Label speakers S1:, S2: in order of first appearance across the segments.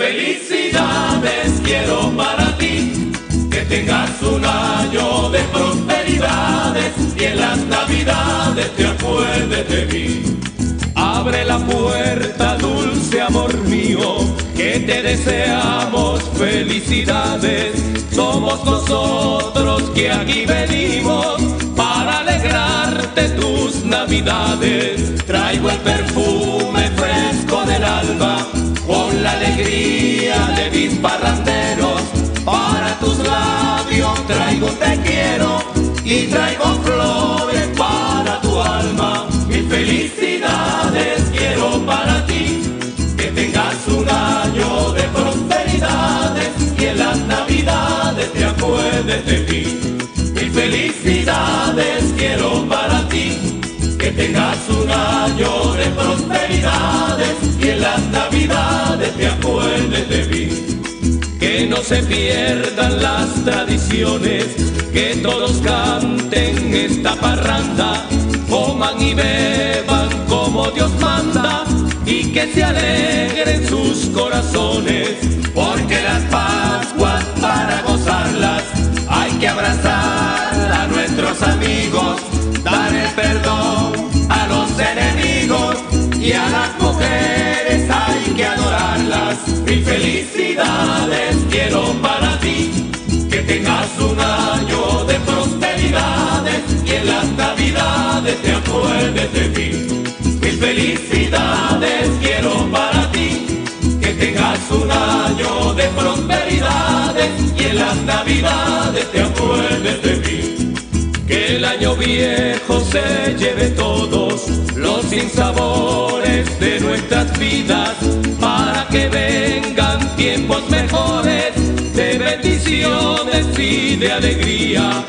S1: felicidades quiero para ti, que tengas un año de prosperidades y en las navidades te acuerdes de mí. Abre la puerta, dulce amor mío, que te deseamos felicidades. Somos nosotros que aquí venimos para alegrarte tus navidades. Traigo el perfume traigo te quiero y traigo flores para tu alma. Mis felicidades quiero para ti, que tengas un año de prosperidades y en las navidades te acuerdes de mí. Mis felicidades quiero para ti, que tengas un año de prosperidades y en las navidades te acuerdes de mí. No se pierdan las tradiciones, que todos canten esta parranda, coman y beban como Dios manda y que se alegren sus corazones, porque las Pascuas para gozarlas hay que abrazar a nuestros amigos, dar el perdón a los enemigos y a las mujeres hay que adorarlas. Mil felicidades navidades te acuerdes de mí. Mil felicidades quiero para ti, que tengas un año de prosperidades y en las navidades te acuerdes de mí. Que el año viejo se lleve todos los sinsabores de nuestras vidas para que vengan tiempos mejores de bendiciones y de alegría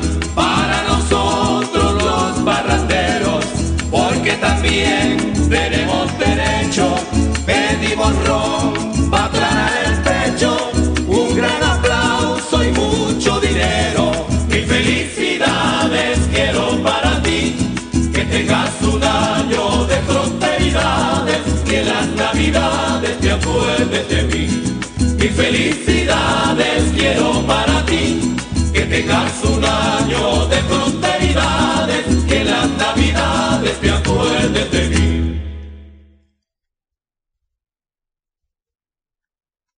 S1: tenemos derecho, pedimos ron para el pecho, un gran aplauso y mucho dinero, mil felicidades quiero para ti, que tengas un año de prosperidades en las navidades te acuerdes de mí. Mil felicidades